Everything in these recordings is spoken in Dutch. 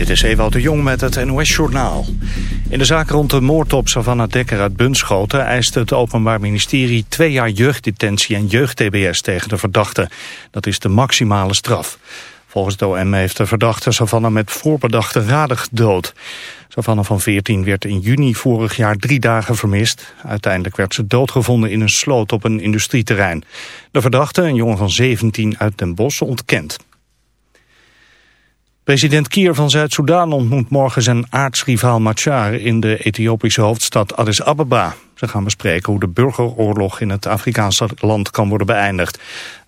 Dit is Ewout de Jong met het NOS-journaal. In de zaak rond de moord op Savannah Dekker uit Bunschoten... eist het Openbaar Ministerie twee jaar jeugddetentie en jeugd-TBS tegen de verdachte. Dat is de maximale straf. Volgens de OM heeft de verdachte Savannah met voorbedachte raden gedood. Savannah van 14 werd in juni vorig jaar drie dagen vermist. Uiteindelijk werd ze doodgevonden in een sloot op een industrieterrein. De verdachte, een jongen van 17 uit Den Bosch, ontkent. President Kier van Zuid-Soedan ontmoet morgen zijn aardsrivaal Machar in de Ethiopische hoofdstad Addis Ababa. Ze gaan bespreken hoe de burgeroorlog in het Afrikaanse land kan worden beëindigd.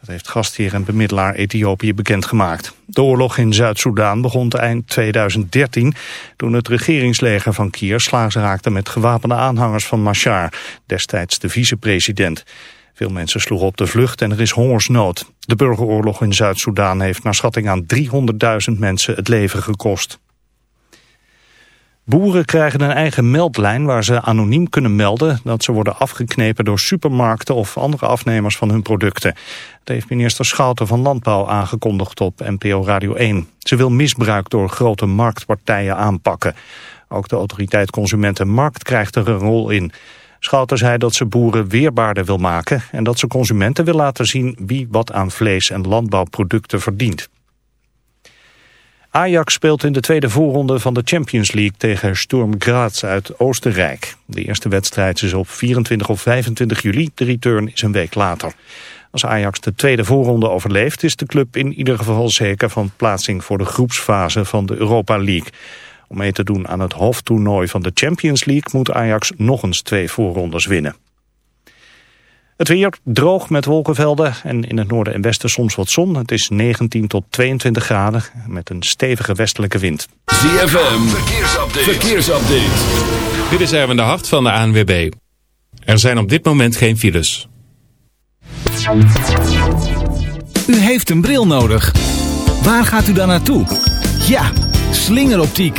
Dat heeft gastheer en bemiddelaar Ethiopië bekendgemaakt. De oorlog in Zuid-Soedan begon eind 2013 toen het regeringsleger van Kier slaags raakte met gewapende aanhangers van Machar, destijds de vicepresident. Veel mensen sloegen op de vlucht en er is hongersnood. De burgeroorlog in Zuid-Soedan heeft naar schatting aan 300.000 mensen het leven gekost. Boeren krijgen een eigen meldlijn waar ze anoniem kunnen melden dat ze worden afgeknepen door supermarkten of andere afnemers van hun producten. Dat heeft minister Schouten van Landbouw aangekondigd op NPO Radio 1. Ze wil misbruik door grote marktpartijen aanpakken. Ook de autoriteit Consumentenmarkt krijgt er een rol in. Schouten zei dat ze boeren weerbaarder wil maken... en dat ze consumenten wil laten zien wie wat aan vlees- en landbouwproducten verdient. Ajax speelt in de tweede voorronde van de Champions League tegen Sturm Graz uit Oostenrijk. De eerste wedstrijd is op 24 of 25 juli, de return is een week later. Als Ajax de tweede voorronde overleeft is de club in ieder geval zeker van plaatsing voor de groepsfase van de Europa League. Om mee te doen aan het hoofdtoernooi van de Champions League moet Ajax nog eens twee voorrondes winnen. Het weer droog met wolkenvelden en in het noorden en westen soms wat zon. Het is 19 tot 22 graden met een stevige westelijke wind. ZFM, verkeersupdate. verkeersupdate. Dit is Erwin de Hart van de ANWB. Er zijn op dit moment geen files. U heeft een bril nodig. Waar gaat u dan naartoe? Ja, slingeroptiek.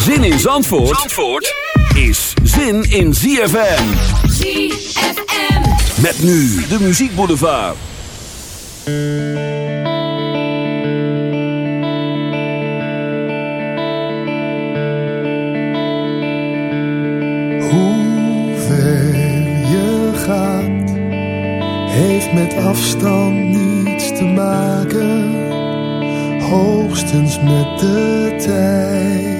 Zin in Zandvoort, Zandvoort is zin in ZFM. ZFM. Met nu de Muziek Boulevard. Hoe ver je gaat, heeft met afstand niets te maken, hoogstens met de tijd.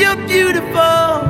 you're beautiful.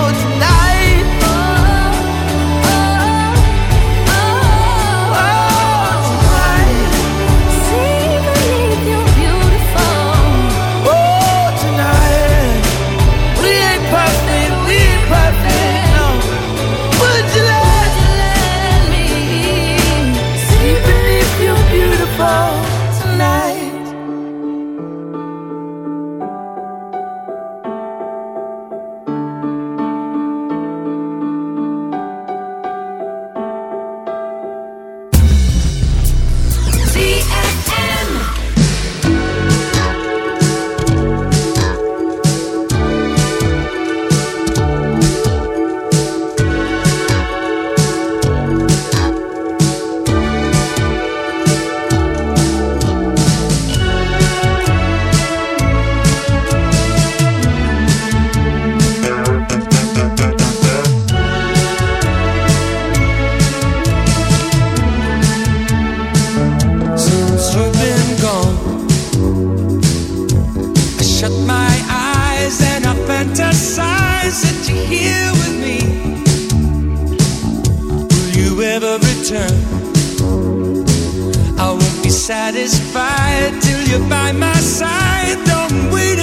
right till you're by my side. Don't wait.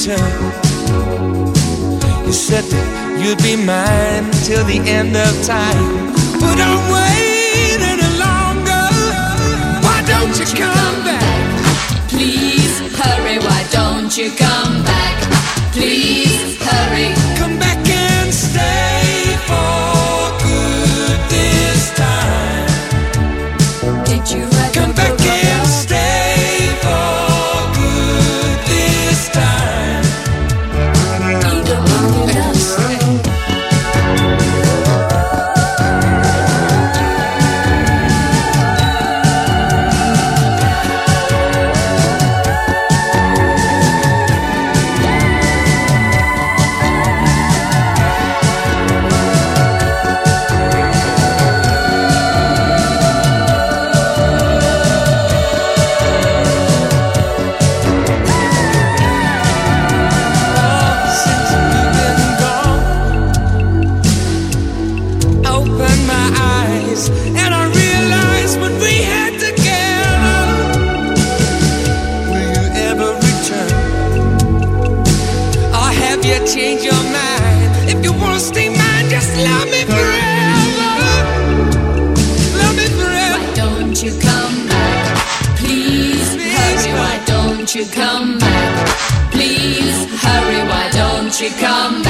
return. You said that you'd be mine till the end of time. But I'm waiting longer. Why don't you come back? Please hurry, why don't you come back? Please hurry. Come back and stay for good this time. Did you write come back? come back.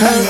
her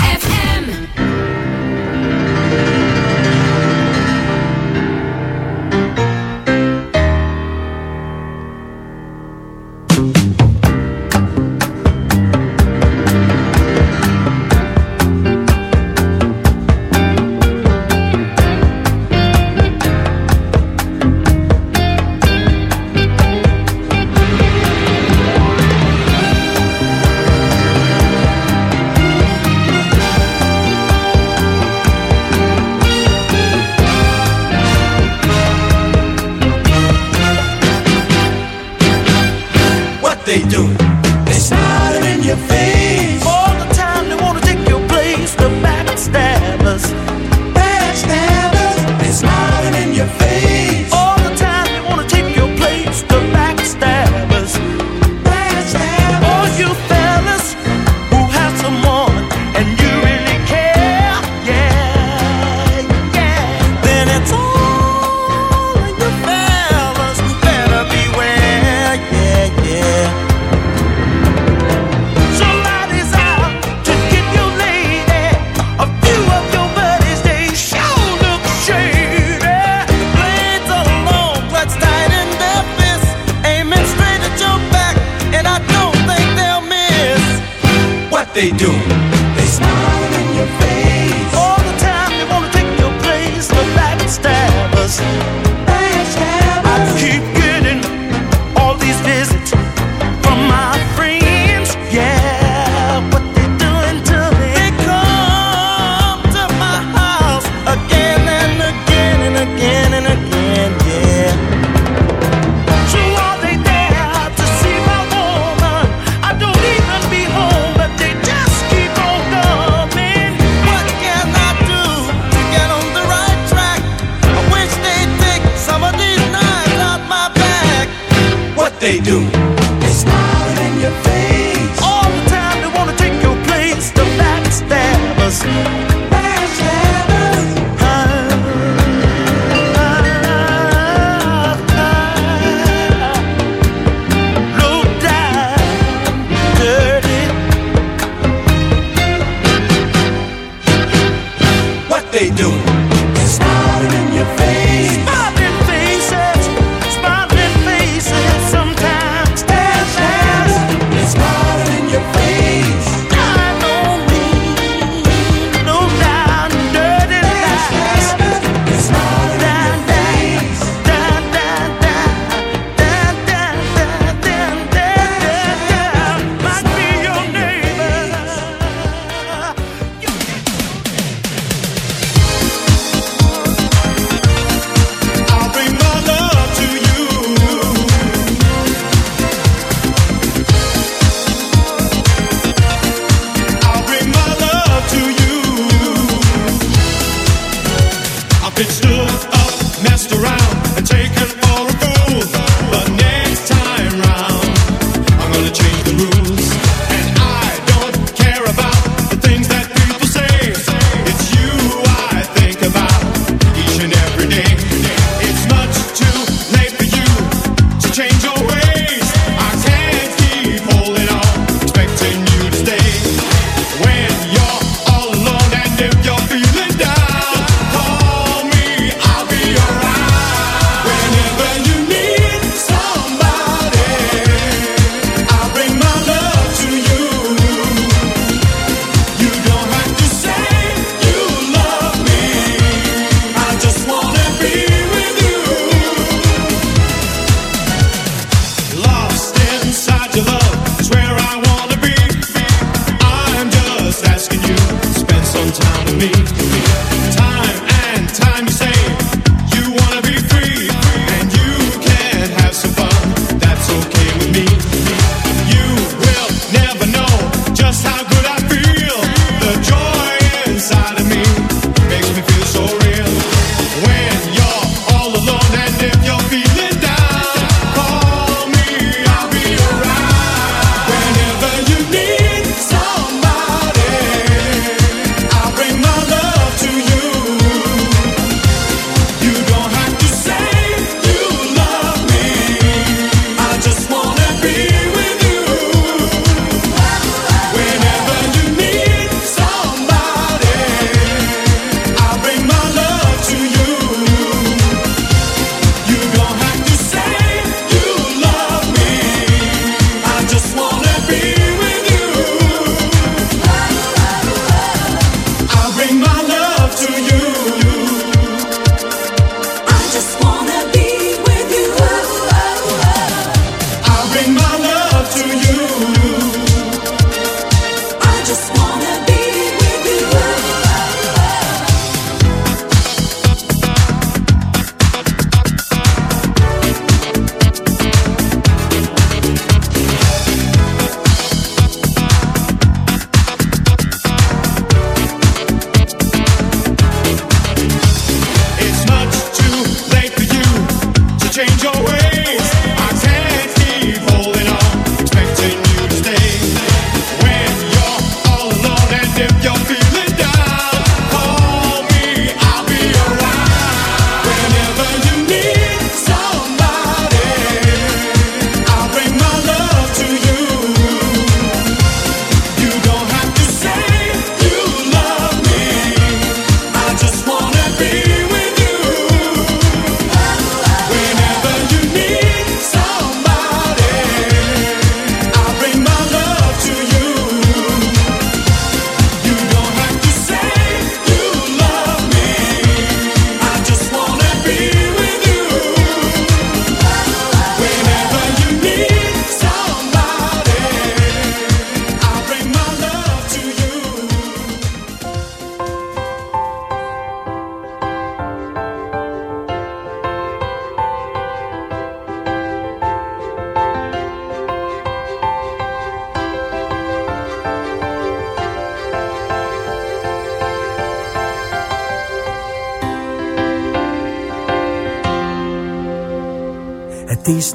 just want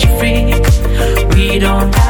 Set you free. We don't